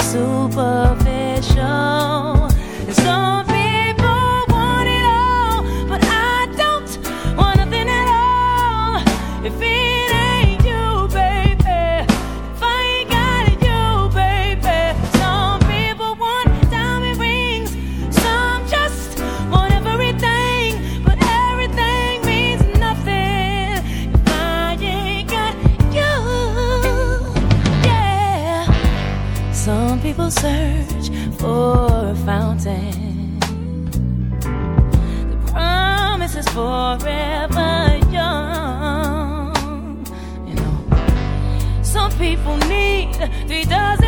superficial. It's all he doesn't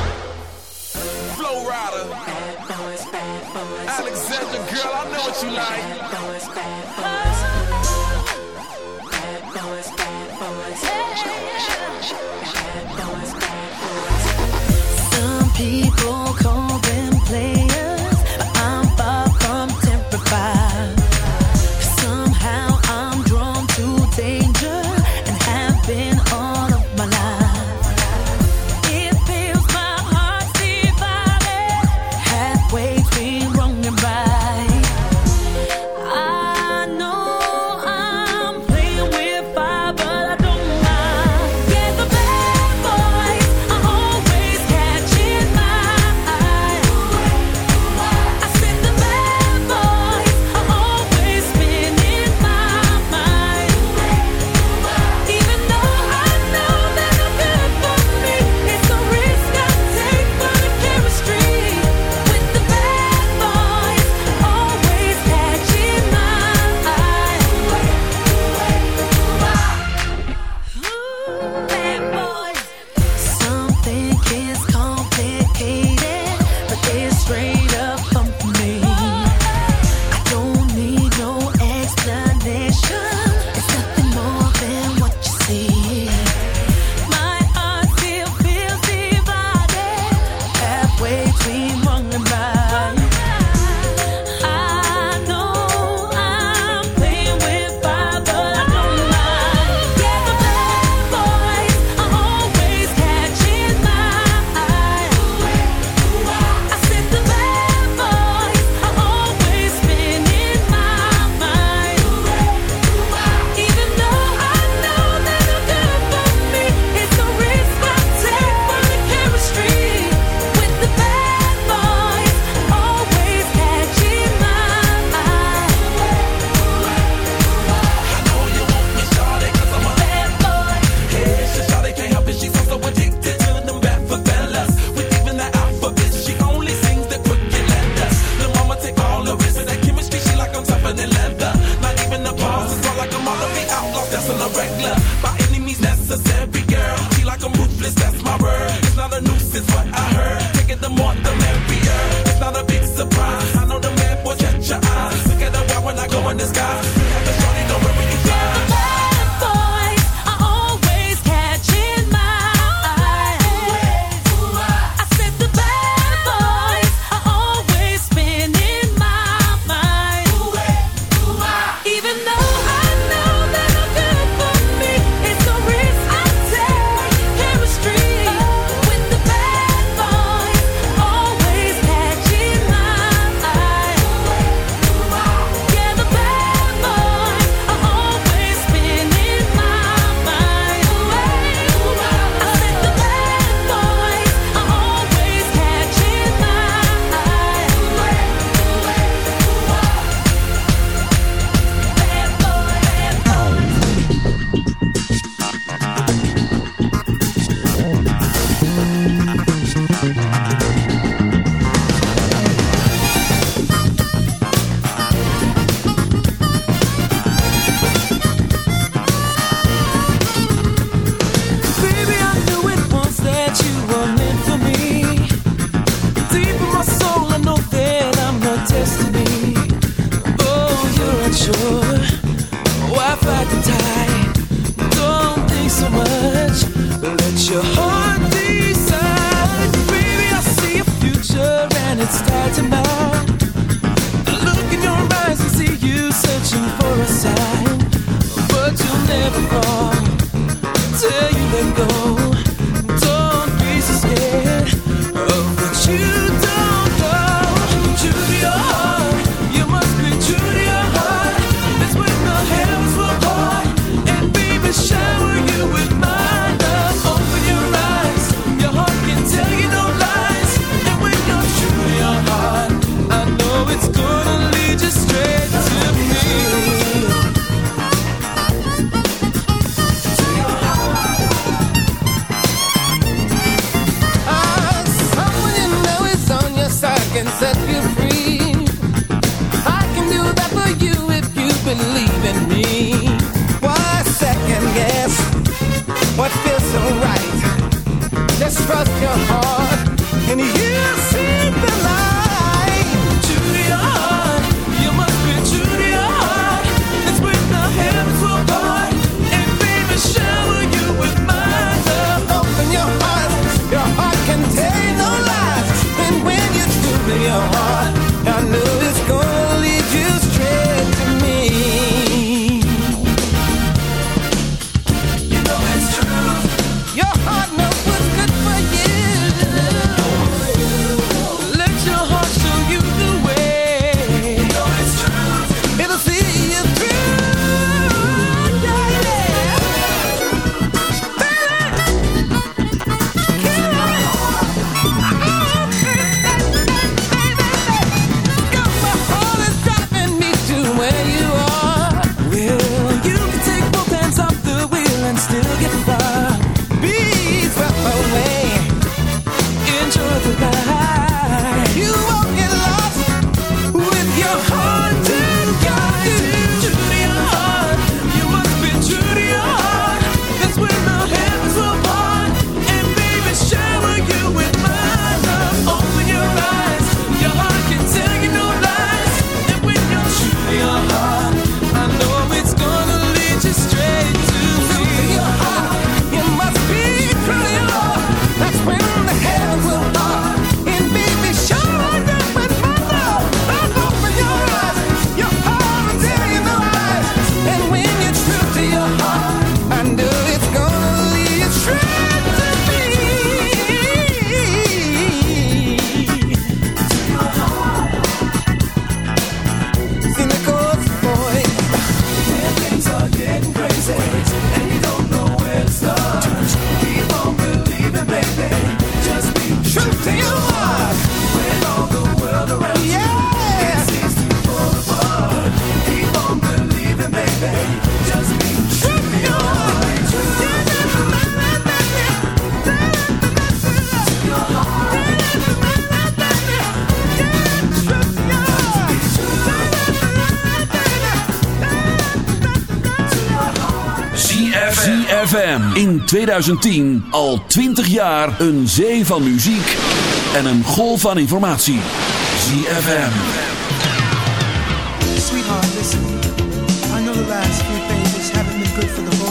2010 al 20 jaar een zee van muziek en een golf van informatie. ZFM. Sweetheart. I know the last few things good for the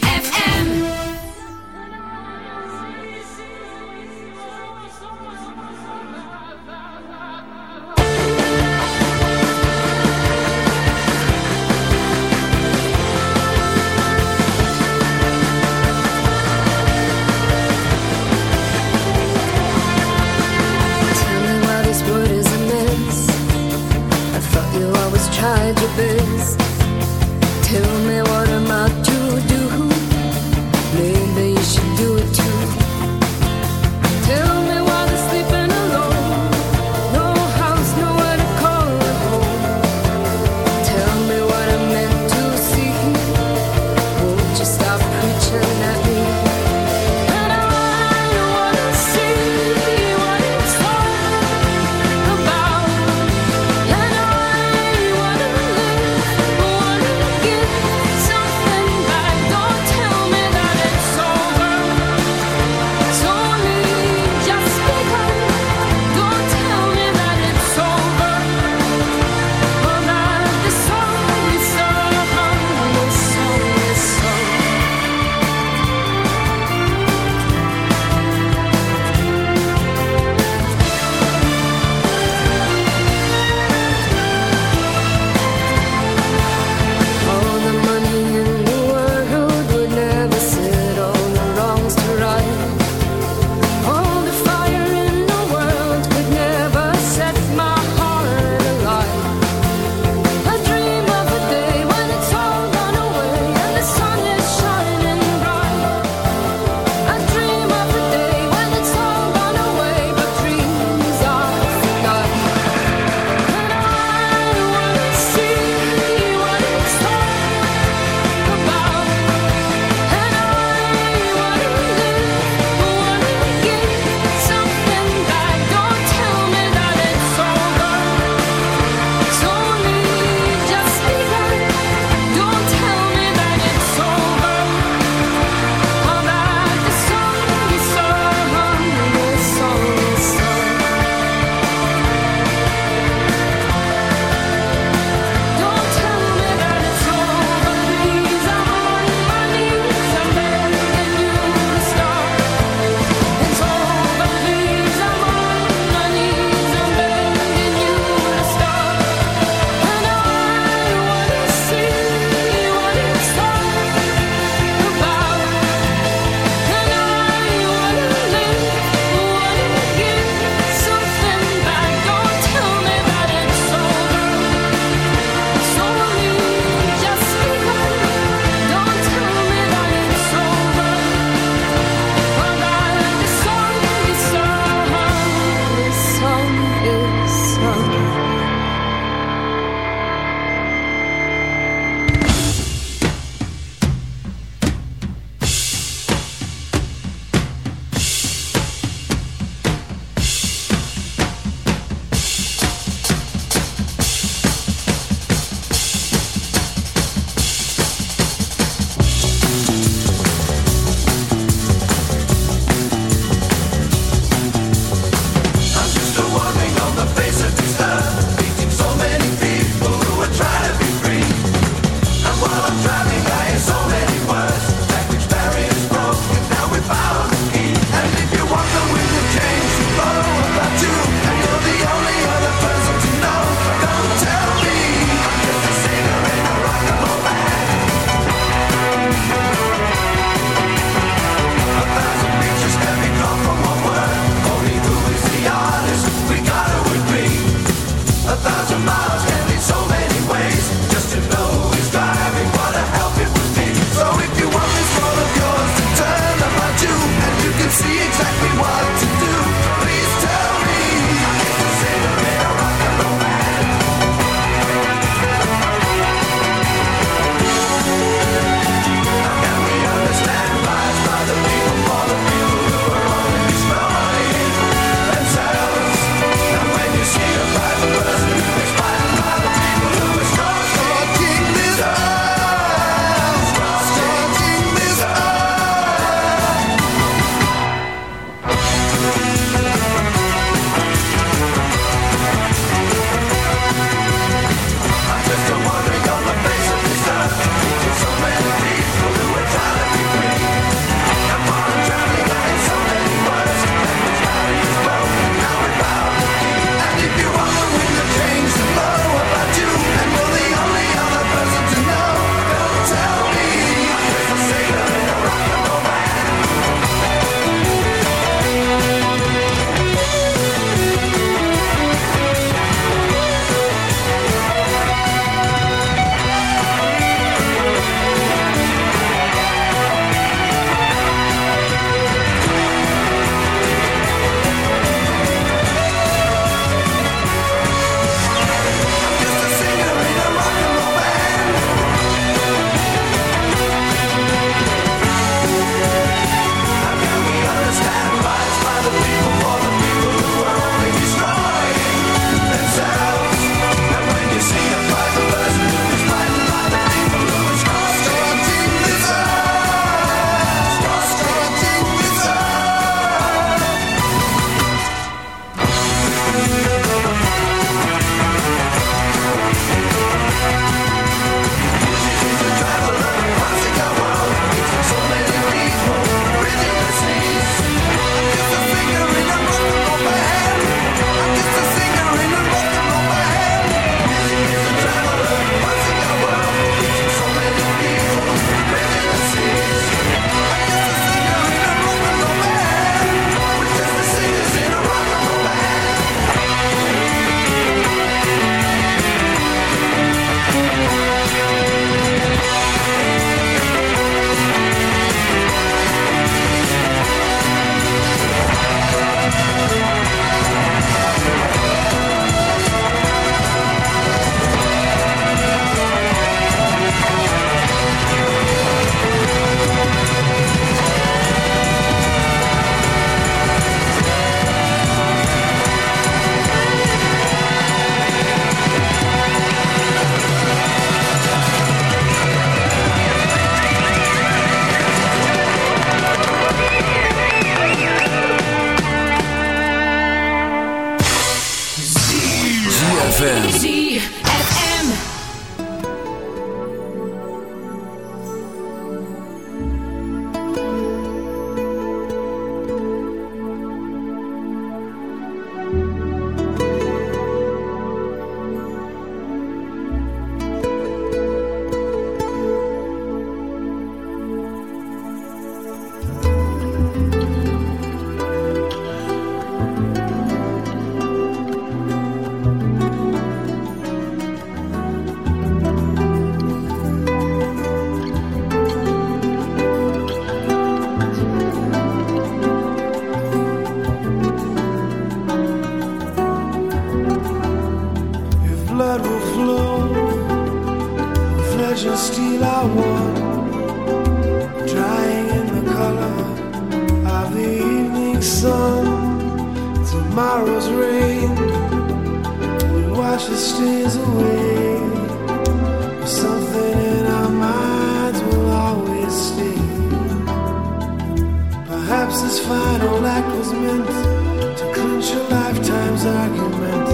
to clinch a lifetime's argument.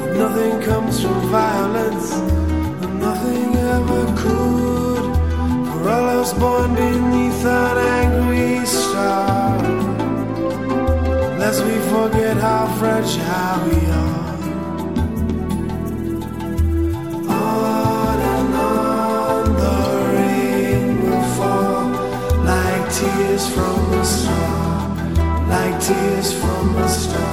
But nothing comes from violence, and nothing ever could. For all I was born beneath an angry star. Lest we forget how fragile we are. from tears from the stars.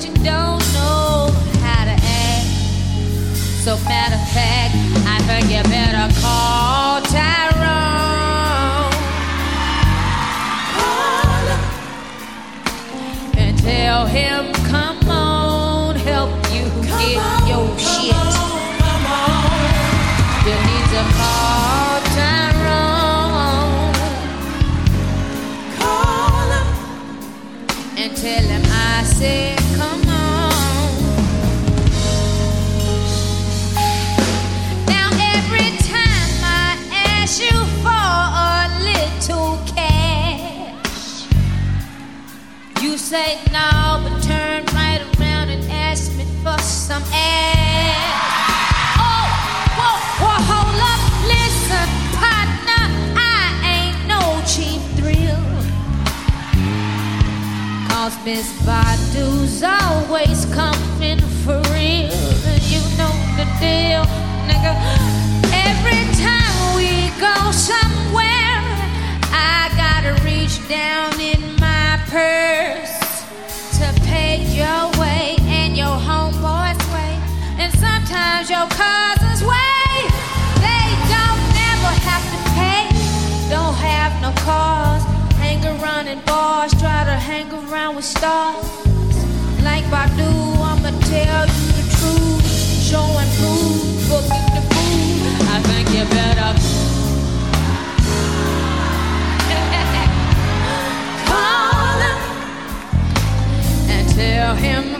But you don't know how to act. So matter of fact, I think you better call Tyrone. Call him and tell him, come on, help you get your shit. You need to call Tyrone. Call him and tell him I said, said no, but turned right around and asked me for some ass. Oh, whoa, whoa, hold up, listen, partner, I ain't no cheap thrill. Cause Miss Badu's always coming for real. You know the deal, nigga. Every time we go, so no cousin's. They don't never have to pay. Don't have no cars. Hang around in bars. Try to hang around with stars. Like Badu, I'ma tell you the truth. And prove. The. I think you better. Call him and tell him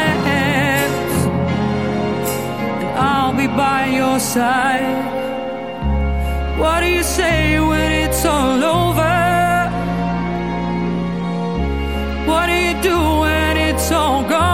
by your side. What do you say when it's all over? What do you do when it's all gone?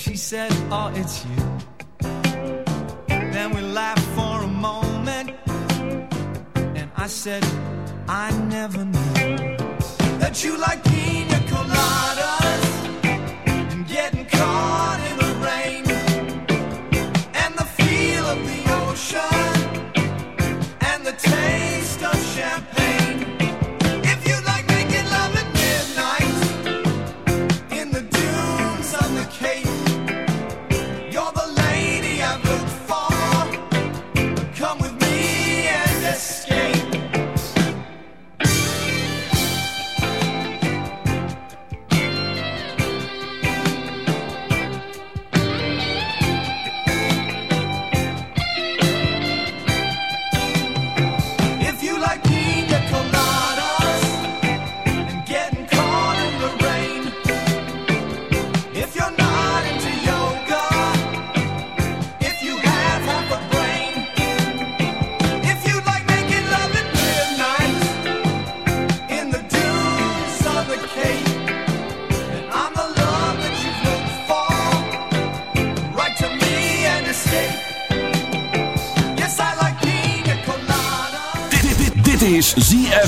she said, oh, it's you. Then we laughed for a moment. And I said, I never knew that you like me.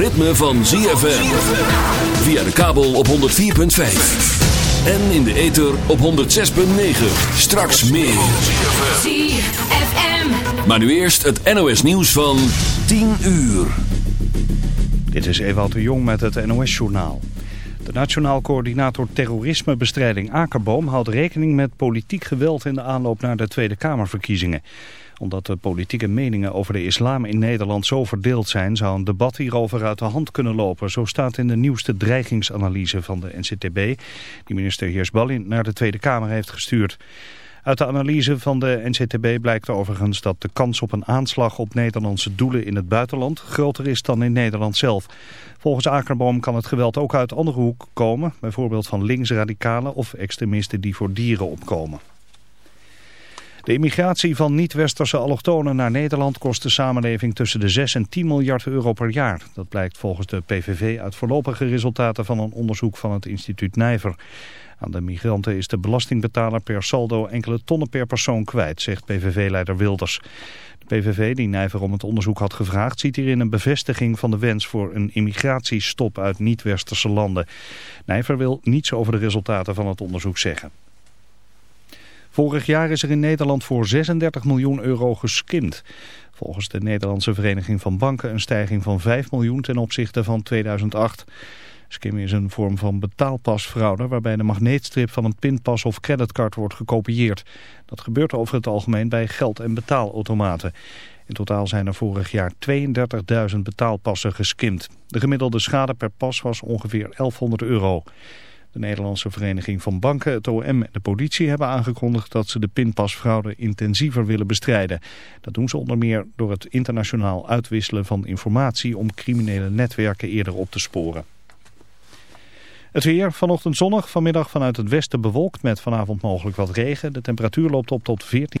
Ritme van ZFM. Via de kabel op 104.5. En in de ether op 106.9. Straks meer. ZFM. Maar nu eerst het NOS nieuws van 10 uur. Dit is Ewout de Jong met het NOS-journaal. De Nationaal Coördinator Terrorismebestrijding Akerboom houdt rekening met politiek geweld in de aanloop naar de Tweede Kamerverkiezingen. Omdat de politieke meningen over de islam in Nederland zo verdeeld zijn, zou een debat hierover uit de hand kunnen lopen. Zo staat in de nieuwste dreigingsanalyse van de NCTB, die minister Heers Ballin naar de Tweede Kamer heeft gestuurd. Uit de analyse van de NCTB blijkt overigens dat de kans op een aanslag op Nederlandse doelen in het buitenland groter is dan in Nederland zelf. Volgens Akerboom kan het geweld ook uit andere hoek komen, bijvoorbeeld van linksradicalen of extremisten die voor dieren opkomen. De immigratie van niet-westerse allochtonen naar Nederland kost de samenleving tussen de 6 en 10 miljard euro per jaar. Dat blijkt volgens de PVV uit voorlopige resultaten van een onderzoek van het instituut Nijver. Aan de migranten is de belastingbetaler per saldo enkele tonnen per persoon kwijt, zegt PVV-leider Wilders. De PVV, die Nijver om het onderzoek had gevraagd, ziet hierin een bevestiging van de wens voor een immigratiestop uit niet-westerse landen. Nijver wil niets over de resultaten van het onderzoek zeggen. Vorig jaar is er in Nederland voor 36 miljoen euro geskimd. Volgens de Nederlandse Vereniging van Banken een stijging van 5 miljoen ten opzichte van 2008. Skimmen is een vorm van betaalpasfraude waarbij de magneetstrip van een pinpas of creditcard wordt gekopieerd. Dat gebeurt over het algemeen bij geld- en betaalautomaten. In totaal zijn er vorig jaar 32.000 betaalpassen geskimd. De gemiddelde schade per pas was ongeveer 1100 euro. De Nederlandse Vereniging van Banken, het OM en de politie hebben aangekondigd dat ze de pinpasfraude intensiever willen bestrijden. Dat doen ze onder meer door het internationaal uitwisselen van informatie om criminele netwerken eerder op te sporen. Het weer vanochtend zonnig, vanmiddag vanuit het westen bewolkt met vanavond mogelijk wat regen. De temperatuur loopt op tot 14.